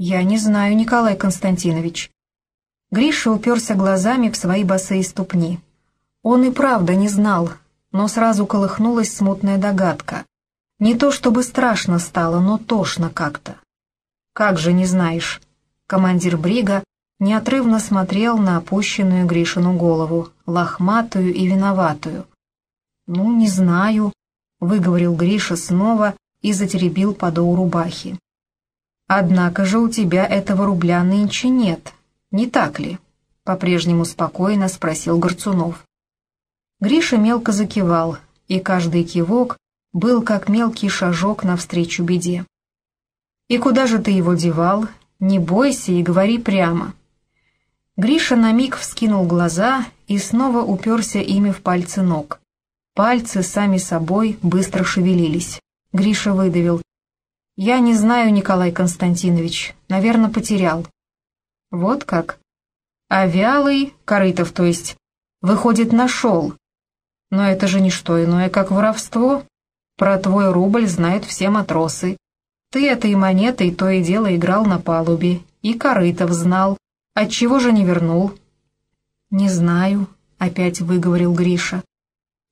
«Я не знаю, Николай Константинович». Гриша уперся глазами в свои босые ступни. Он и правда не знал, но сразу колыхнулась смутная догадка. Не то чтобы страшно стало, но тошно как-то. «Как же не знаешь?» Командир Брига неотрывно смотрел на опущенную Гришину голову, лохматую и виноватую. «Ну, не знаю», — выговорил Гриша снова и затеребил подол рубахи. «Однако же у тебя этого рубля нынче нет, не так ли?» — по-прежнему спокойно спросил Горцунов. Гриша мелко закивал, и каждый кивок был как мелкий шажок навстречу беде. «И куда же ты его девал? Не бойся и говори прямо». Гриша на миг вскинул глаза и снова уперся ими в пальцы ног. Пальцы сами собой быстро шевелились. Гриша выдавил. «Я не знаю, Николай Константинович. Наверное, потерял». «Вот как?» «А вялый, Корытов, то есть, выходит, нашел. Но это же не что иное, как воровство. Про твой рубль знают все матросы. Ты этой монетой то и дело играл на палубе, и Корытов знал. Отчего же не вернул?» «Не знаю», — опять выговорил Гриша.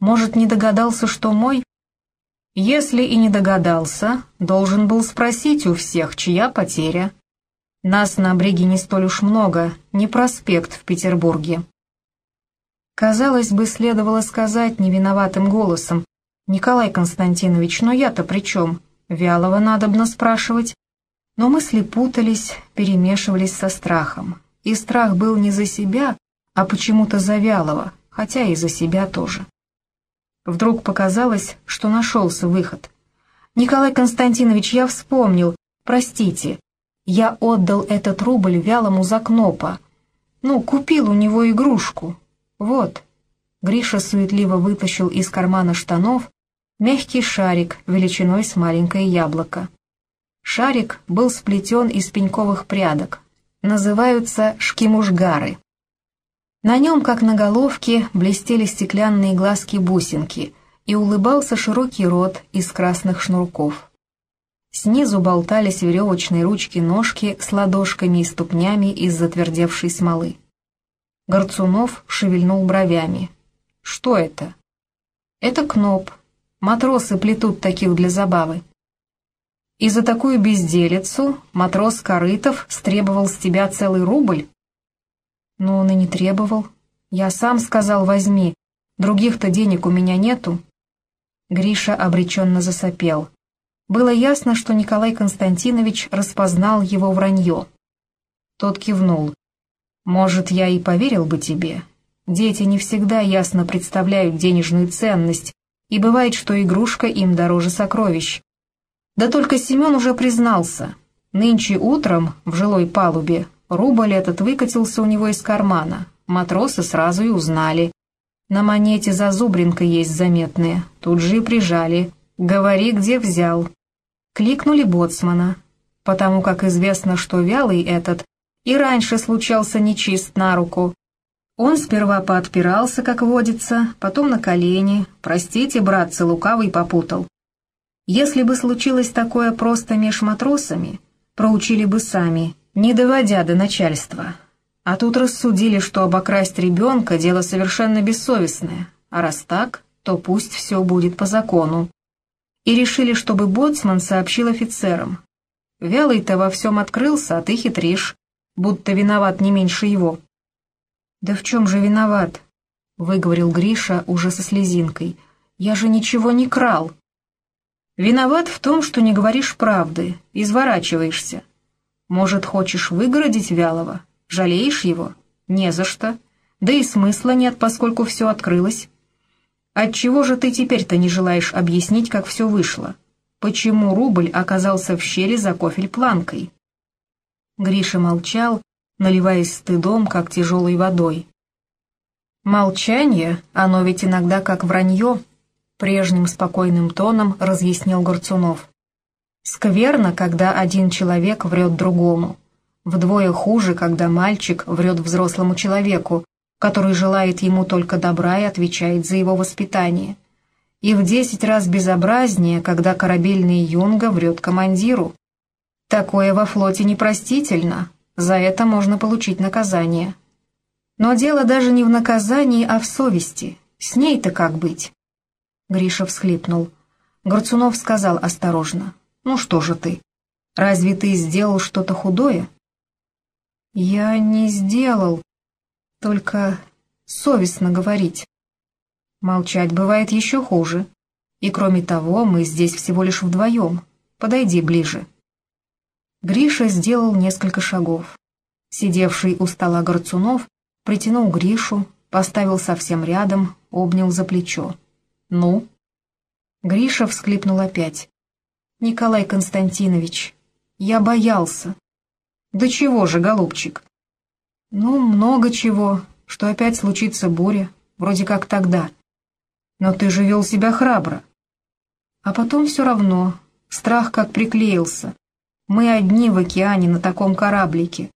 «Может, не догадался, что мой?» Если и не догадался, должен был спросить у всех, чья потеря. Нас на бриге не столь уж много, не проспект в Петербурге. Казалось бы, следовало сказать невиноватым голосом, «Николай Константинович, но я-то при чем? Вялого надобно спрашивать». Но мысли путались, перемешивались со страхом. И страх был не за себя, а почему-то за Вялого, хотя и за себя тоже. Вдруг показалось, что нашелся выход. «Николай Константинович, я вспомнил. Простите. Я отдал этот рубль вялому за кнопа. Ну, купил у него игрушку. Вот». Гриша суетливо вытащил из кармана штанов мягкий шарик величиной с маленькое яблоко. Шарик был сплетен из пеньковых прядок. Называются шкимушгары. На нем, как на головке, блестели стеклянные глазки-бусинки, и улыбался широкий рот из красных шнурков. Снизу болтались веревочные ручки-ножки с ладошками и ступнями из затвердевшей смолы. Горцунов шевельнул бровями. «Что это?» «Это кноп. Матросы плетут таких для забавы». «И за такую безделицу матрос Корытов стребовал с тебя целый рубль?» Но он и не требовал. Я сам сказал «возьми», других-то денег у меня нету. Гриша обреченно засопел. Было ясно, что Николай Константинович распознал его вранье. Тот кивнул. «Может, я и поверил бы тебе. Дети не всегда ясно представляют денежную ценность, и бывает, что игрушка им дороже сокровищ. Да только Семен уже признался. Нынче утром в жилой палубе Рубль этот выкатился у него из кармана. Матросы сразу и узнали. На монете зазубринка есть заметные. Тут же и прижали. «Говори, где взял». Кликнули боцмана. Потому как известно, что вялый этот и раньше случался нечист на руку. Он сперва поотпирался, как водится, потом на колени. «Простите, братцы, лукавый попутал». Если бы случилось такое просто меж матросами, проучили бы сами, не доводя до начальства. А тут рассудили, что обокрасть ребенка – дело совершенно бессовестное, а раз так, то пусть все будет по закону. И решили, чтобы боцман сообщил офицерам. Вялый-то во всем открылся, а ты хитришь, будто виноват не меньше его. «Да в чем же виноват?» — выговорил Гриша уже со слезинкой. «Я же ничего не крал». «Виноват в том, что не говоришь правды, изворачиваешься. Может, хочешь выгородить Вялова? Жалеешь его? Не за что. Да и смысла нет, поскольку все открылось. Отчего же ты теперь-то не желаешь объяснить, как все вышло? Почему рубль оказался в щели за кофель-планкой?» Гриша молчал, наливаясь стыдом, как тяжелой водой. «Молчание, оно ведь иногда как вранье», — прежним спокойным тоном разъяснил Горцунов. Скверно, когда один человек врет другому. Вдвое хуже, когда мальчик врет взрослому человеку, который желает ему только добра и отвечает за его воспитание. И в десять раз безобразнее, когда корабельный юнга врет командиру. Такое во флоте непростительно, за это можно получить наказание. Но дело даже не в наказании, а в совести. С ней-то как быть?» Гриша всхлипнул. Горцунов сказал осторожно. «Ну что же ты? Разве ты сделал что-то худое?» «Я не сделал. Только совестно говорить. Молчать бывает еще хуже. И кроме того, мы здесь всего лишь вдвоем. Подойди ближе». Гриша сделал несколько шагов. Сидевший у стола Горцунов притянул Гришу, поставил совсем рядом, обнял за плечо. «Ну?» Гриша всклипнул опять. «Николай Константинович, я боялся». «Да чего же, голубчик?» «Ну, много чего, что опять случится буря, вроде как тогда. Но ты же вел себя храбро. А потом все равно, страх как приклеился. Мы одни в океане на таком кораблике.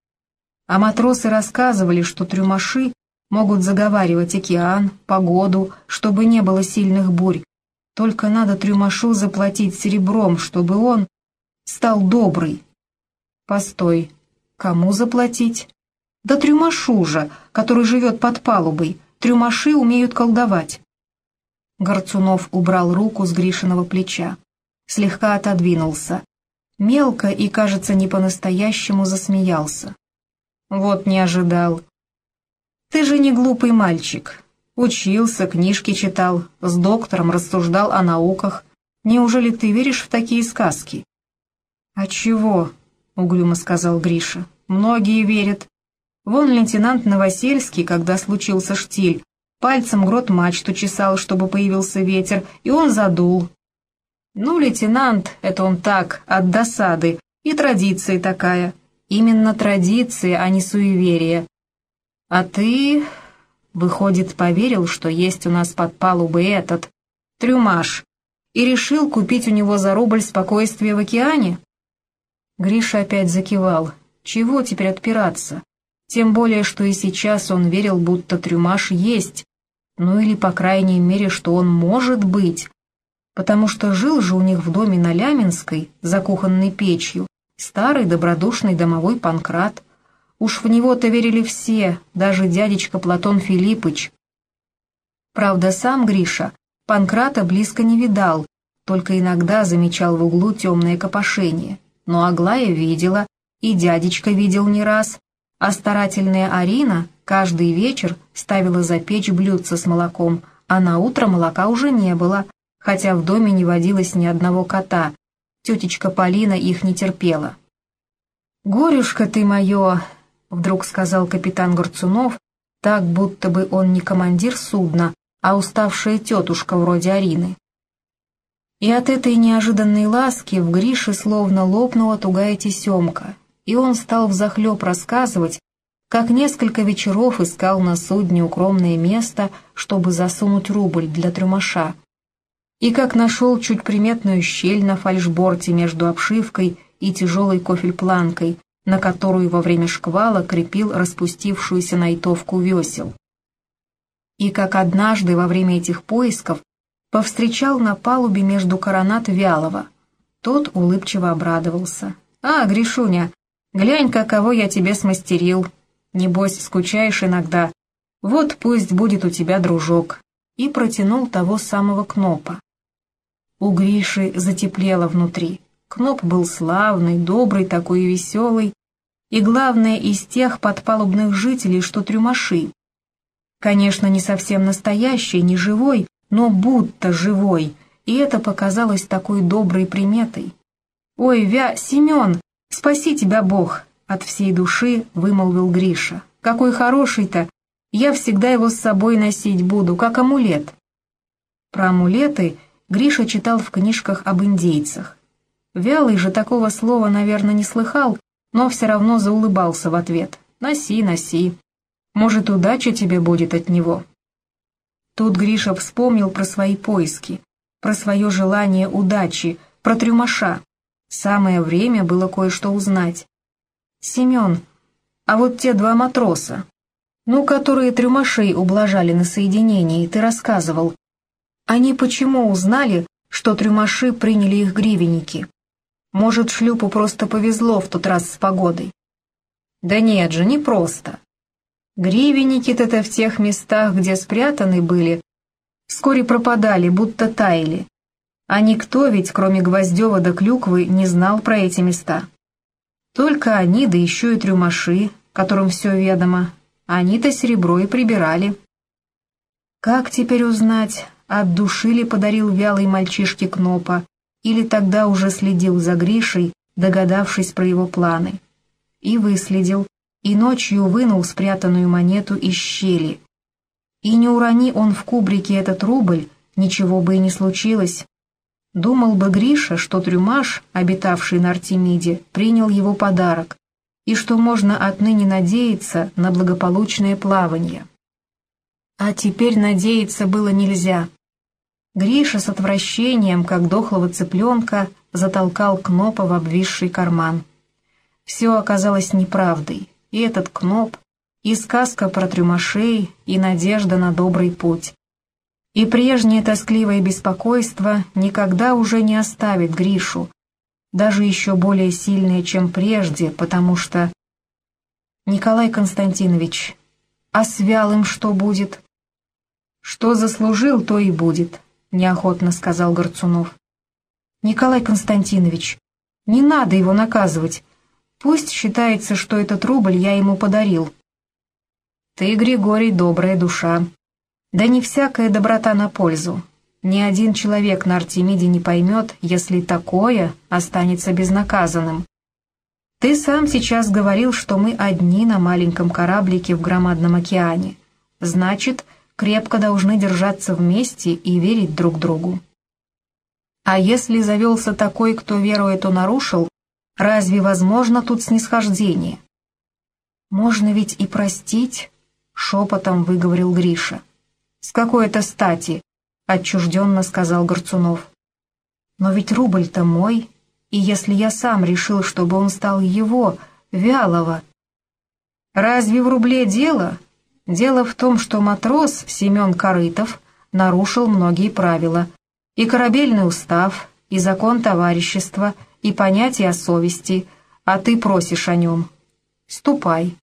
А матросы рассказывали, что трюмаши могут заговаривать океан, погоду, чтобы не было сильных бурь. Только надо трюмашу заплатить серебром, чтобы он стал добрый. Постой, кому заплатить? Да трюмашу же, который живет под палубой. Трюмаши умеют колдовать. Горцунов убрал руку с Гришиного плеча. Слегка отодвинулся мелко и, кажется, не по-настоящему засмеялся. Вот не ожидал. Ты же не глупый мальчик. Учился, книжки читал, с доктором рассуждал о науках. Неужели ты веришь в такие сказки? А чего? — угрюмо сказал Гриша. Многие верят. Вон лейтенант Новосельский, когда случился штиль, пальцем грот мачту чесал, чтобы появился ветер, и он задул, ну, лейтенант, это он так, от досады, и традиция такая. Именно традиция, а не суеверие. А ты, выходит, поверил, что есть у нас под палубой этот, трюмаш, и решил купить у него за рубль спокойствие в океане? Гриша опять закивал. Чего теперь отпираться? Тем более, что и сейчас он верил, будто трюмаш есть, ну или, по крайней мере, что он может быть, потому что жил же у них в доме на Ляминской, за кухонной печью, старый добродушный домовой Панкрат. Уж в него-то верили все, даже дядечка Платон Филиппыч. Правда, сам Гриша Панкрата близко не видал, только иногда замечал в углу темное копошение. Но Аглая видела, и дядечка видел не раз, а старательная Арина каждый вечер ставила за печь блюдце с молоком, а на утро молока уже не было, хотя в доме не водилось ни одного кота, тетечка Полина их не терпела. «Горюшка ты мое!» — вдруг сказал капитан Горцунов, так будто бы он не командир судна, а уставшая тетушка вроде Арины. И от этой неожиданной ласки в Грише словно лопнула тугая тесемка, и он стал взахлеб рассказывать, как несколько вечеров искал на судне укромное место, чтобы засунуть рубль для трюмаша, и как нашел чуть приметную щель на фальшборте между обшивкой и тяжелой кофельпланкой, на которую во время шквала крепил распустившуюся найтовку весел. И как однажды во время этих поисков повстречал на палубе между коронат Вялова. Тот улыбчиво обрадовался. «А, Гришуня, глянь, каково я тебе смастерил. Небось, скучаешь иногда. Вот пусть будет у тебя дружок». И протянул того самого Кнопа. У Гриши затеплело внутри. Кноп был славный, добрый такой и веселый, и, главное, из тех подпалубных жителей, что трюмаши. Конечно, не совсем настоящий, не живой, но будто живой, и это показалось такой доброй приметой. «Ой, Вя, Семен, спаси тебя Бог!» — от всей души вымолвил Гриша. «Какой хороший-то! Я всегда его с собой носить буду, как амулет». Про амулеты — Гриша читал в книжках об индейцах. Вялый же такого слова, наверное, не слыхал, но все равно заулыбался в ответ. «Носи, носи. Может, удача тебе будет от него». Тут Гриша вспомнил про свои поиски, про свое желание удачи, про трюмаша. Самое время было кое-что узнать. «Семен, а вот те два матроса, ну, которые трюмашей ублажали на соединении, ты рассказывал, они почему узнали, что трюмаши приняли их гривенники? Может, шлюпу просто повезло в тот раз с погодой. Да нет же, не просто. Гривенники-то в тех местах, где спрятаны были, вскоре пропадали, будто таяли. А никто ведь, кроме Гвоздева да Клюквы, не знал про эти места. Только они, да еще и трюмаши, которым все ведомо, они-то серебро и прибирали. Как теперь узнать, от души ли подарил вялый мальчишке Кнопа, или тогда уже следил за Гришей, догадавшись про его планы? И выследил, и ночью вынул спрятанную монету из щели. И не урони он в кубрике этот рубль, ничего бы и не случилось. Думал бы Гриша, что Трюмаш, обитавший на Артемиде, принял его подарок, и что можно отныне надеяться на благополучное плавание. А теперь надеяться было нельзя. Гриша с отвращением, как дохлого цыпленка, затолкал Кнопа в обвисший карман. Все оказалось неправдой, и этот Кноп, и сказка про трюмашей, и надежда на добрый путь. И прежнее тоскливое беспокойство никогда уже не оставит Гришу, даже еще более сильное, чем прежде, потому что... Николай Константинович, а с Вялым что будет? Что заслужил, то и будет, неохотно сказал Горцунов. Николай Константинович, не надо его наказывать. Пусть считается, что этот рубль я ему подарил. Ты, Григорий, добрая душа, да не всякая доброта на пользу. Ни один человек на Артемиде не поймет, если такое останется безнаказанным. Ты сам сейчас говорил, что мы одни на маленьком кораблике в громадном океане. Значит, крепко должны держаться вместе и верить друг другу. А если завелся такой, кто веру эту нарушил, разве возможно тут снисхождение? Можно ведь и простить, — шепотом выговорил Гриша. «С какой это стати?» — отчужденно сказал Горцунов. «Но ведь рубль-то мой, и если я сам решил, чтобы он стал его, вялого...» «Разве в рубле дело?» «Дело в том, что матрос Семен Корытов нарушил многие правила, и корабельный устав, и закон товарищества, и понятие о совести, а ты просишь о нем. Ступай».